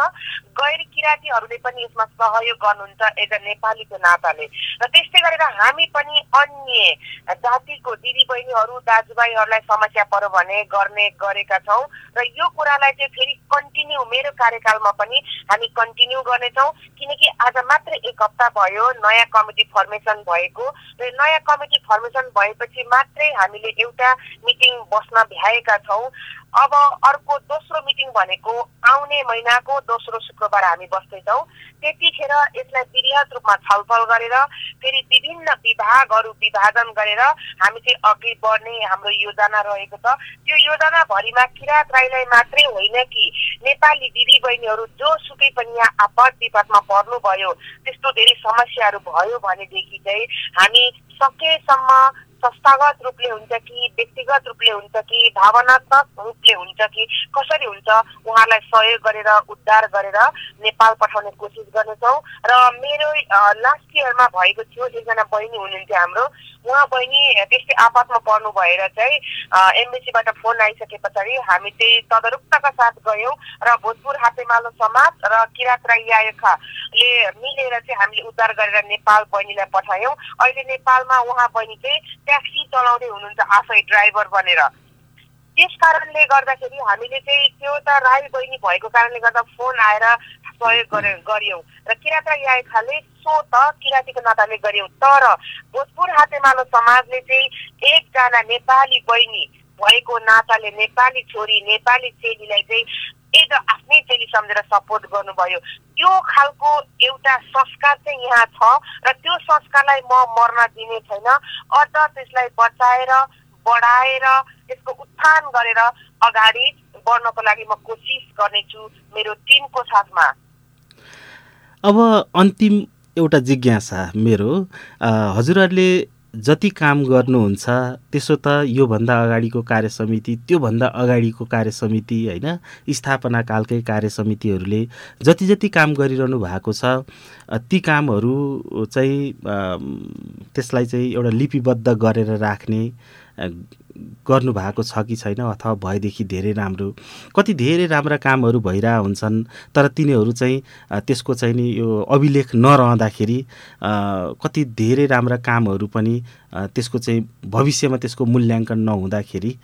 Speaker 2: गैर किराँतीहरूले पनि यसमा सहयोग गर्नुहुन्छ एज अ नेपालीको नाताले। र त्यस्तै गरेर हामी पनि अन्य जातिको दिदीबहिनीहरू दाजुभाइहरूलाई समस्या पर्यो भने गर्ने गरेका छौँ। र यो कुरालाई चाहिँ फेरि कन्टिन्यू मेरो कार्यकालमा पनि हामी कन्टिन्यू गर्नेछौँ। किनकि आज मात्र एक हप्ता भयो नयाँ कमिटी फर्मेसन भएको। र नयाँ कमिटी फर्मेसन भएपछि मात्रै हामीले एउटा मिटिङ बस्न भ्याएका छौँ। अब अर्को दोस्रो मिटिङ भनेको आउने महिनाको दोस्रो शुक्रबार हामी बस्दैछौँ। त्यतिखेर यसलाई वृहत रूपमा छलफल गरेर फेरि विभिन्न विभागहरू विभाजन गरेर हामी चाहिँ अघि बढ्ने हाम्रो योजना रहेको छ। त्यो योजनाभरिमा किराँत राईलाई मात्रै होइन कि नेपाली दिदी बहिनीहरू जोसुकै पनि यहाँ आपद विपदमा पर्नुभयो त्यस्तो धेरै समस्याहरू भयो भनेदेखि चाहिँ हामी सकेसम्म संस्थागत रूपले हुन्छ कि व्यक्तिगत रूपले हुन्छ कि भावनात्मक रूपले हुन्छ कि कसरी हुन्छ उहाँलाई सहयोग गरेर उद्धार गरेर नेपाल पठाउने कोसिस गर्नेछौँ। र मेरो लास्ट इयरमा भएको थियो एकजना बहिनी हुनुहुन्थ्यो हाम्रो। उहाँ बहिनी त्यस्तै आपतमा पर्नु भएर चाहिँ एमबिसीबाट फोन आइसके पछाडि हामी चाहिँ तदरुक्तका साथ गयौँ र भोजपुर हातेमालो समाज र किराँत राई यायखाले मिलेर चाहिँ हामीले उद्धार गरेर नेपाल बहिनीलाई पठायौँ। अहिले नेपालमा उहाँ बहिनी चाहिँ ट्याक्सी चलाउँदै हुनुहुन्छ आफै ड्राइभर बनेर। त्यस कारणले गर्दाखेरि हामीले चाहिँ त्यो त राई बहिनी भएको कारणले गर्दा फोन आएर सहयोग गरे गऱ्यौँ। र किराँत राई यायखाले सो त किराँतीको नाताले गऱ्यौँ। तर भोजपुर हातेमालो समाजले चाहिँ एकजना नेपाली बहिनी भएको नाताले नेपाली छोरी नेपाली चेलीलाई चाहिँ एज आफ्नै चेली सम्झेर सपोर्ट गर्नुभयो त्यो खालको एउटा संस्कार चाहिँ यहाँ छ र त्यो संस्कारलाई म मर्न दिने छैन अझ त्यसलाई बचाएर बढाएर त्यसको उत्थान गरेर अगाडि बढ्नको लागि म कोसिस गर्नेछु मेरो टिमको साथमा
Speaker 1: अब अन्तिम एउटा जिज्ञासा मेरो हजुरहरूले जति काम गर्नुहुन्छ त्यसो त योभन्दा अगाडिको कार्य समिति त्योभन्दा अगाडिको कार्य समिति होइन स्थापना कालकै कार्य समितिहरूले जति जति काम गरिरहनु भएको छ ती कामहरू चाहिँ त्यसलाई चाहिँ एउटा लिपिबद्ध गरेर राख्ने गर्नुभएको छ कि छैन अथवा भएदेखि धेरै राम्रो कति धेरै राम्रा कामहरू भइरहेको हुन्छन् तर तिनीहरू चाहिँ त्यसको चाहिँ नि यो अभिलेख नरहँदाखेरि कति धेरै राम्रा कामहरू पनि त्यसको चाहिँ भविष्यमा त्यसको मूल्याङ्कन नहुँदाखेरि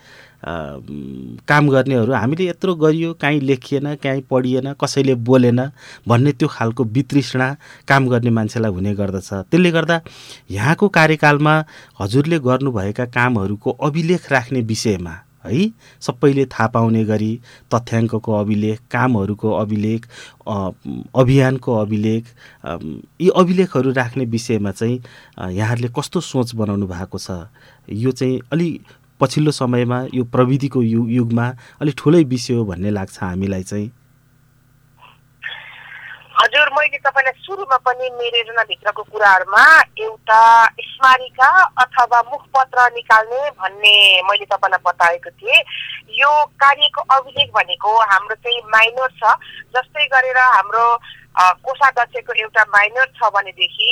Speaker 1: काम गर्नेहरू हामीले यत्रो गरियो काहीँ लेखिएन काहीँ पढिएन कसैले बोलेन भन्ने त्यो खालको वितृष्णा काम गर्ने मान्छेलाई हुने गर्दछ। त्यसले गर्दा यहाँको कार्यकालमा हजुरले गर्नुभएका कामहरूको अभिलेख राख्ने विषयमा है सबैले थाहा पाउने गरी तथ्याङ्कको अभिलेख कामहरूको अभिलेख अभियानको अभिलेख यी अभिलेखहरू राख्ने विषयमा चाहिँ यहाँहरूले कस्तो सोच बनाउनु भएको छ यो चाहिँ अलि पछिल्लो समयमा यो प्रविधिको यु युगमा अलिक ठुलै विषय हो भन्ने लाग्छ हामीलाई चाहिँ।
Speaker 2: हजुर मैले तपाईँलाई सुरुमा पनि मेरो योजनाभित्रको कुराहरूमा एउटा स्मारिका अथवा मुखपत्र निकाल्ने भन्ने मैले तपाईँलाई बताएको थिएँ। यो कार्यको अभिलेख भनेको हाम्रो चाहिँ माइनर छ जस्तै गरेर हाम्रो कोषाध्यक्षको एउटा माइनर छ भनेदेखि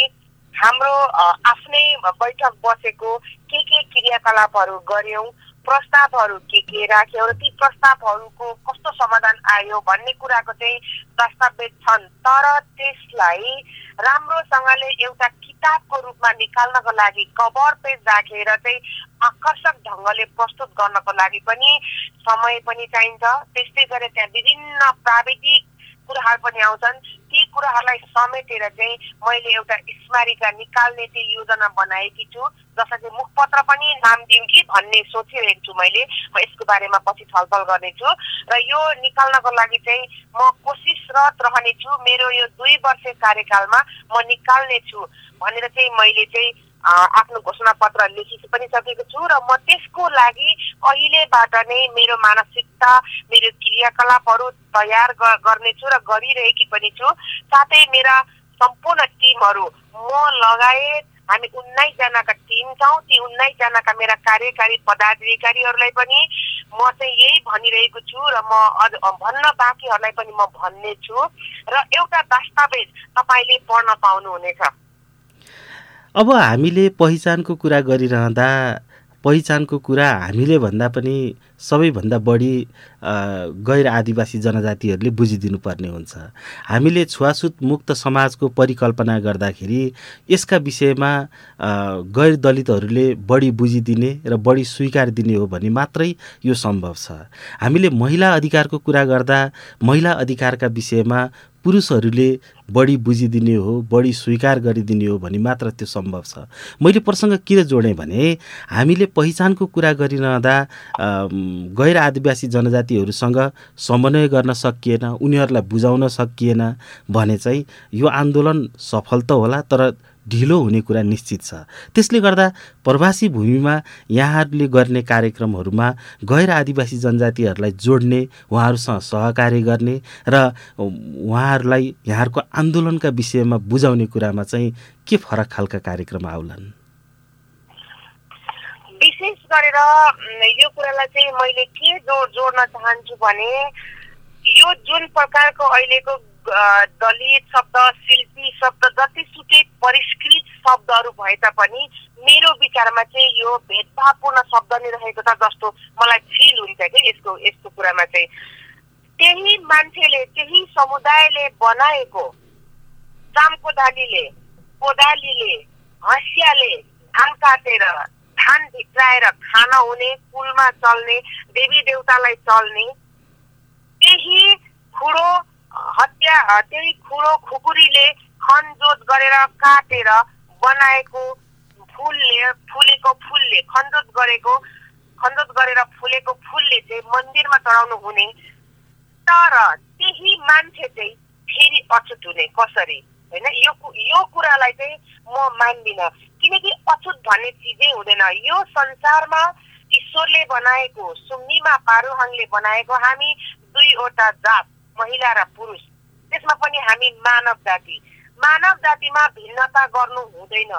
Speaker 2: हाम्रो आफ्नै बैठक बसेको के के क्रियाकलापहरू गऱ्यौँ प्रस्तावहरू के के राख्यौँ र ती प्रस्तावहरूको कस्तो समाधान आयो भन्ने कुराको चाहिँ दस्तावेज छन्। तर त्यसलाई राम्रोसँगले एउटा किताबको रूपमा निकाल्नको लागि कभर पेज राखेर चाहिँ आकर्षक ढङ्गले प्रस्तुत गर्नको लागि पनि समय पनि चाहिन्छ। त्यस्तै गरेर त्यहाँ विभिन्न प्राविधिक कुराहरू पनि आउँछन्। ती कुराहरूलाई समेटेर चाहिँ मैले एउटा स्मारिका निकाल्ने चाहिँ योजना बनाएकी छु जसलाई चाहिँ मुखपत्र पनि नाम दिउँ कि भन्ने सोचिरहेको छु मैले। म यसको बारेमा पछि छलफल गर्नेछु। र यो निकाल्नको लागि चाहिँ म कोसिसरत रहनेछु। मेरो यो दुई वर्ष कार्यकालमा म निकाल्ने छु भनेर चाहिँ मैले चाहिँ आफ्नो घोषणा पत्र लेखि पनि सकेको छु र म त्यसको लागि अहिलेबाट नै मेरो मानसिकता मेरो क्रियाकलापहरू तयार गर्नेछु र गरिरहेकी पनि छु। साथै मेरा सम्पूर्ण टिमहरू म लगायत हामी उन्नाइसजनाका टिम छौँ ती उन्नाइसजनाका मेरा कार्यकारी पदाधिकारीहरूलाई पनि म चाहिँ यही भनिरहेको छु र म अझ भन्न बाँकीहरूलाई पनि म भन्ने छु र एउटा दस्तावेज तपाईँले पढ्न पाउनुहुनेछ।
Speaker 1: अब हामीले पहिचानको कुरा गरिरहँदा पहिचानको कुरा हामीले भन्दा पनि सबैभन्दा बढी गैर आदिवासी जनजातिहरूले बुझिदिनु पर्ने हुन्छ। हामीले छुवाछुत मुक्त समाजको परिकल्पना गर्दाखेरि यसका विषयमा गैर दलितहरूले बढी बुझिदिने र बढी स्वीकार दिने हो भने मात्रै यो सम्भव छ। हामीले महिला अधिकारको कुरा गर्दा महिला अधिकारका विषयमा पुरुषहरूले बढी बुझिदिने हो बढी स्वीकार गरिदिने हो भने मात्र त्यो सम्भव छ। मैले प्रसङ्ग किन जोडेँ भने हामीले पहिचानको कुरा गरिरहँदा गैर आदिवासी जनजातिहरूसँग समन्वय गर्न सकिएन उनीहरूलाई बुझाउन सकिएन भने चाहिँ यो आन्दोलन सफल त होला तर ढिलो हुने कुरा निश्चित छ। त्यसले गर्दा प्रवासी भूमिमा यहाँहरूले गर्ने कार्यक्रमहरूमा गैर आदिवासी जनजातिहरूलाई जोड्ने उहाँहरूसँग सहकार्य गर्ने र उहाँहरूलाई यहाँहरूको आन्दोलनका विषयमा बुझाउने कुरामा चाहिँ के फरक खालका कार्यक्रम आउलान्?
Speaker 2: विशेष गरेर यो कुरालाई चाहिँ मैले के जोड जोड्न चाहन्छु भने यो जुन प्रकारको अहिलेको दलित शब्द शिल्पी शब्द जतिसुकै परिष्कृत शब्दहरू भए तापनि मेरो विचारमा चाहिँ यो भेदभावपूर्ण शब्द नै रहेको छ जस्तो मलाई फिल हुन्छ कि यसको यस्तो कुरामा चाहिँ। त्यही मान्छेले त्यही समुदायले बनाएको चामकोदालीले कोदालीले हँसियाले धान काटेर धान भित्राएर खान हुने कुलमा चल्ने देवी देवतालाई चल्ने त्यही खुडो हत्या त्यही खुडो खुकुरीले खनजोत गरेर काटेर बनाएको फुलले फुलेको फुलले खनजोत गरेको खनजोत गरेर फुलेको फुलले चाहिँ मन्दिरमा चढाउनु हुने। तर त्यही मान्छे चाहिँ फेरि अछुत हुने कसरी? होइन यो यो कुरालाई चाहिँ म मान्दिनँ। किनकि अछुत भन्ने चिजै हुँदैन। यो संसारमा ईश्वरले बनाएको सुम्निमा पारुहाङले बनाएको हामी दुईवटा जात। महिला र पुरुष। त्यसमा पनि हामी मानव जाति। मानव जातिमा भिन्नता गर्नु हुँदैन।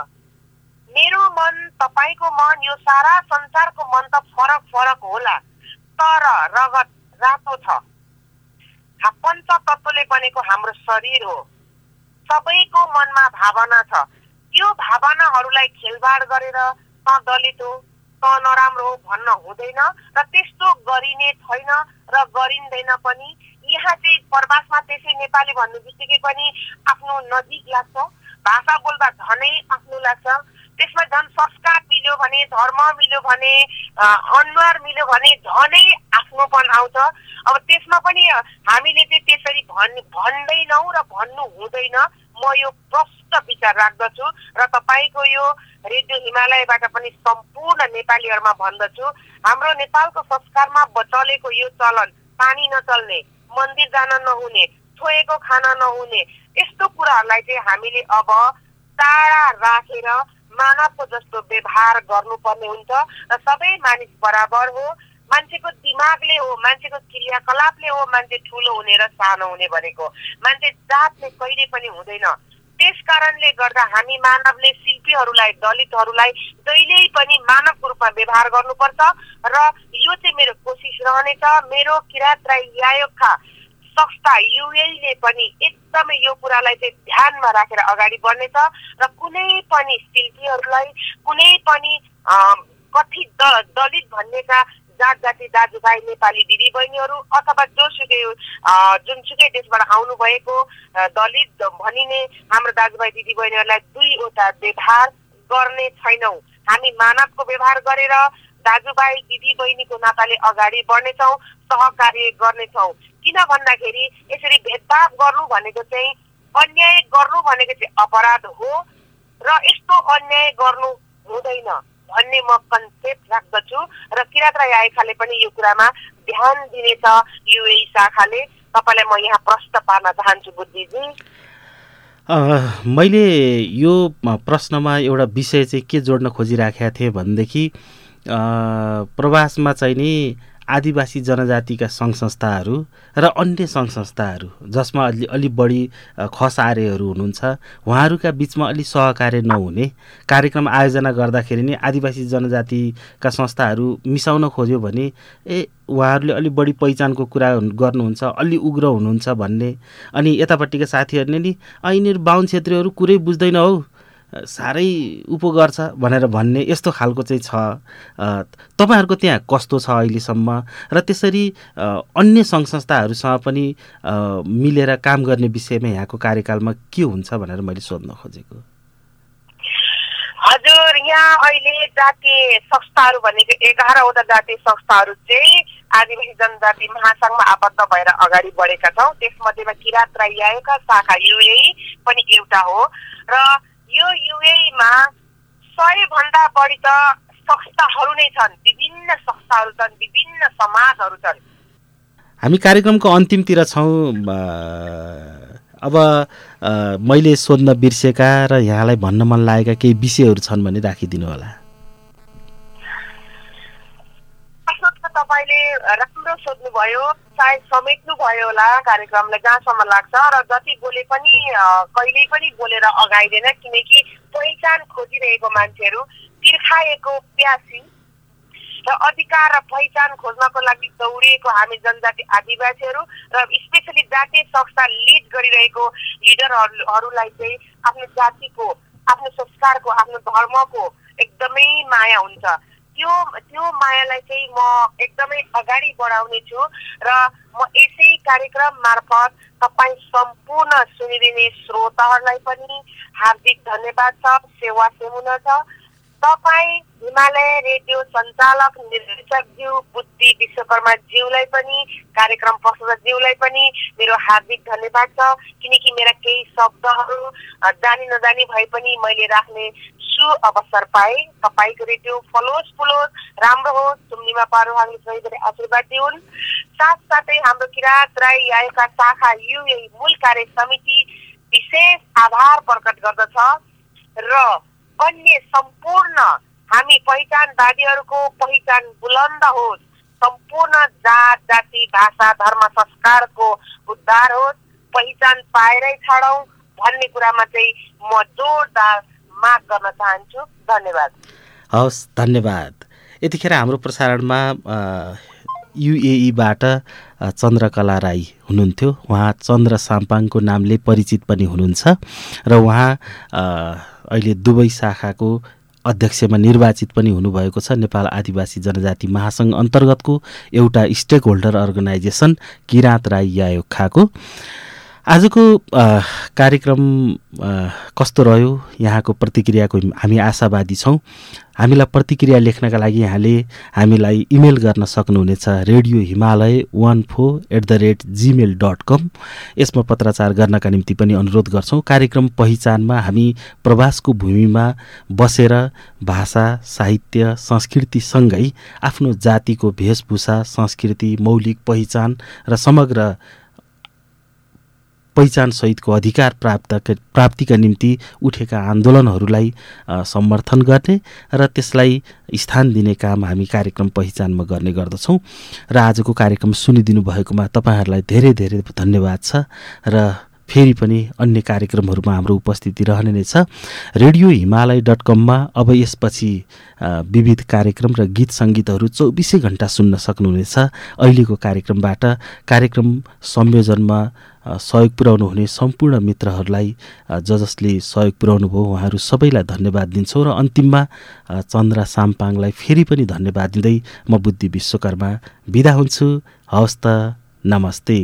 Speaker 2: मेरो मन तपाईँको मन यो सारा संसारको मन त फरक फरक होला। तर रगत रातो छ। पञ्च तत्त्वले बनेको हाम्रो शरीर हो। सबैको मनमा भावना छ। त्यो भावनाहरूलाई खेलबाड गरेर त दलित हो त नराम्रो हो भन्न हुँदैन र त्यस्तो गरिने छैन र गरिँदैन पनि। यहाँ चाहिँ प्रवासमा त्यसै नेपाली भन्नु बित्तिकै पनि आफ्नो नजिक लाग्छ। भाषा बोल्दा झनै आफ्नो लाग्छ। त्यसमा झन् संस्कार मिल्यो भने धर्म मिल्यो भने अनुहार मिल्यो भने झनै आफ्नोपन आउँछ। अब त्यसमा पनि हामीले चाहिँ त्यसरी भन् भन्दैनौँ र भन्नु हुँदैन। म यो प्रष्ट विचार राख्दछु र तपाईँको यो रेडियो हिमालयबाट पनि सम्पूर्ण नेपालीहरूमा भन्दछु। हाम्रो नेपालको संस्कारमा चलेको यो चलन पानी नचल्ने मन्दिर जान नहुने छोएको खान नहुने यस्तो कुराहरूलाई चाहिँ हामीले अब टाढा राखेर मानवको जस्तो व्यवहार गर्नुपर्ने हुन्छ र सबै मानिस बराबर हो। मान्छेको दिमागले हो मान्छेको क्रियाकलापले हो मान्छे ठुलो हुने र सानो हुने भनेको। मान्छे जातले कहिले पनि हुँदैन। त्यस कारणले गर्दा हामी मानवले शिल्पीहरूलाई दलितहरूलाई जहिल्यै पनि मानवको रूपमा व्यवहार गर्नुपर्छ र यो चाहिँ मेरो कोसिस रहनेछ। मेरो किराँत राई ल्यायोगका संस्था युएले पनि एकदमै यो कुरालाई चाहिँ ध्यानमा राखेर अगाडि बढ्नेछ र कुनै पनि शिल्पीहरूलाई कुनै पनि कथित दलित भन्नेका जात जाति दाजुभाइ नेपाली दिदीबहिनीहरू अथवा जोसुकै जुनसुकै देशबाट आउनु भएको दलित भनिने हाम्रो दाजुभाइ दिदीबहिनीहरूलाई दुईवटा व्यवहार गर्ने छैनौँ। हामी मानवको व्यवहार गरेर दाजुभाइ दिदीबहिनीको नाताले अगाडि बढ्नेछौँ सहकार्य गर्नेछौँ। किन भन्दाखेरि यसरी भेदभाव गर्नु भनेको चाहिँ अन्याय गर्नु भनेको चाहिँ अपराध हो र यस्तो अन्याय गर्नु हुँदैन। भन्ने म कन्सेप्ट राख्दछु र किरात राई आएखाले पनि यो कुरामा ध्यान दिनेछ युए शाखाले। तपाईँलाई म यहाँ प्रश्न पार्न चाहन्छु बुद्धिजी।
Speaker 1: मैले यो प्रश्नमा एउटा विषय चाहिँ के जोड्न खोजिराखेका थिएँ भनेदेखि प्रवासमा चाहिँ नि आदिवासी जनजातिका सङ्घ संस्थाहरू र अन्य सङ्घ संस्थाहरू जसमा अलि अलि बढी अ, खस आर्यहरू हुनुहुन्छ उहाँहरूका बिचमा अलि सहकार्य नहुने कार्यक्रम आयोजना गर्दाखेरि नि आदिवासी जनजातिका संस्थाहरू मिसाउन खोज्यो भने ए उहाँहरूले अलि बढी पहिचानको कुरा हुन्- गर्नुहुन्छ अलि उग्र हुनुहुन्छ भन्ने। अनि यतापट्टिका साथीहरूले नि "अँ, यिनीहरू बाहुन छेत्रीहरू कुरै बुझ्दैन हौ। साह्रै उपो गर्छ भनेर भन्ने यस्तो खालको चाहिँ छ। तपाईँहरूको त्यहाँ कस्तो छ अहिलेसम्म? र त्यसरी अन्य सङ्घ संस्थाहरूसँग पनि मिलेर काम गर्ने विषयमा यहाँको कार्यकालमा के हुन्छ भनेर मैले सोध्न खोजेको।
Speaker 2: हजुर यहाँ अहिले जातीय संस्थाहरू भनेको एघारवटा जातीय संस्थाहरू चाहिँ आदिवासी जनजाति महासङ्घमा आबद्ध भएर अगाडि बढेका छौँ। त्यसमध्येमा किराँत राई आएका शाखा युए पनि एउटा हो। र यो युएमा सयभन्दा बढी त संस्थाहरू नै छन् विभिन्न संस्थाहरू छन् विभिन्न समाजहरू छन्।
Speaker 1: हामी कार्यक्रमको अन्तिमतिर छौँ अब मैले सोध्न बिर्सेका र यहाँलाई भन्न मन लागेका केही विषयहरू छन् भने राखिदिनु होला
Speaker 2: प्रश्न त तपाईँले राम्रो सोध्नुभयो सायद समेट्नुभयो होला कार्यक्रमलाई जहाँसम्म लाग्छ। र जति बोले पनि कहिल्यै पनि बोलेर अगाइँदैन किनकि पहिचान खोजिरहेको मान्छेहरू तिर्खाएको प्यासी। र अधिकार र पहिचान खोज्नको लागि दौडिएको हामी जनजाति आदिवासीहरू र स्पेसली जातीय संस्था लिड गरिरहेको लिडरहरूलाई चाहिँ आफ्नो जातिको आफ्नो संस्कारको आफ्नो धर्मको एकदमै माया हुन्छ। त्यो त्यो मायालाई चाहिँ म एकदमै अगाडि बढाउने छु र म यसै कार्यक्रम मार्फत तपाईँ सम्पूर्ण सुनिदिने श्रोताहरूलाई पनि हार्दिक धन्यवाद छ सेवा सेमुना छ। तपाईँ हिमालय रेडियो सञ्चालक निर्देशकज्यू बुद्धि विश्वकर्माज्यूलाई पनि कार्यक्रम प्रस्तुतज्यूलाई पनि मेरो हार्दिक धन्यवाद छ। किनकि मेरा केही शब्दहरू जानी नजानी भए पनि मैले राख्ने सु अवसर पाएँ तपाईँको रेडियो फलोस् फुलोस् राम्रो होस्। सुम्निमा पारुहाङले गरी आशीर्वाद दिउन्। साथसाथै हाम्रो किराँत राई आएका शाखा युए मूल कार्य समिति विशेष आभार प्रकट गर्दछ। र अन्य सम्पूर्ण हामी पहिचानवादीहरूको पहिचान बुलन्द होस्। सम्पूर्ण जात जाति भाषा धर्म संस्कारको उद्धार होस्। पहिचान पाएरै छाडौँ। भन्ने कुरामा चाहिँ म जोरदार माग गर्न चाहन्छु। धन्यवाद।
Speaker 1: हवस् धन्यवाद। यतिखेर हाम्रो प्रसारणमा युएईबाट चन्द्रकला राई हुनुहुन्थ्यो। उहाँ चन्द्र साम्पाङको नामले परिचित पनि हुनुहुन्छ र उहाँ अहिले दुवै शाखाको अध्यक्षमा निर्वाचित पनि हुनुभएको छ। नेपाल आदिवासी जनजाति महासङ्घ अन्तर्गतको एउटा stakeholder organisation Kirat Rai यायोखाको। आजको कार्यक्रम कस्तो रह्यो? यहाँको प्रतिक्रियाको हामी आशावादी छौँ। हामीलाई प्रतिक्रिया लेख्नका लागि यहाँले हामीलाई इमेल गर्न सक्नुहुनेछ। Radio Himalaya one four eight the rate gmail dot com. यसमा पत्राचार गर्नका निम्ति पनि अनुरोध गर्छौँ। कार्यक्रम पहिचानमा हामी प्रवासको भूमिमा बसेर भाषा साहित्य संस्कृतिसँगै आफ्नो जातिको वेशभूषा संस्कृति मौलिक पहिचान र समग्र पहिचानसहितको अधिकार प्राप्त प्राप्तिका निम्ति उठेका आन्दोलनहरूलाई समर्थन गर्ने र त्यसलाई स्थान दिने काम हामी कार्यक्रम पहिचानमा गर्ने गर्दछौँ। र आजको कार्यक्रम सुनिदिनु भएकोमा तपाईँहरूलाई धेरै धेरै धन्यवाद छ र फेरि पनि अन्य कार्यक्रमहरूमा हाम्रो उपस्थिति रहने नै छ। रेडियो हिमालय डट कममा अब यसपछि विविध कार्यक्रम र गीत सङ्गीतहरू चौबिसै घन्टा सुन्न सक्नुहुनेछ। अहिलेको कार्यक्रमबाट कार्यक्रम संयोजनमा सहयोग पुर्याउनु हुने सम्पूर्ण मित्रहरूलाई ज जसले सहयोग पुर्याउनु भयो उहाँहरू सबैलाई धन्यवाद दिन्छौँ र अन्तिममा चन्द्र साम्पाङलाई फेरि पनि धन्यवाद दिँदै म बुद्धि विश्वकर्मा बिदा हुन्छु। हवस् त नमस्ते।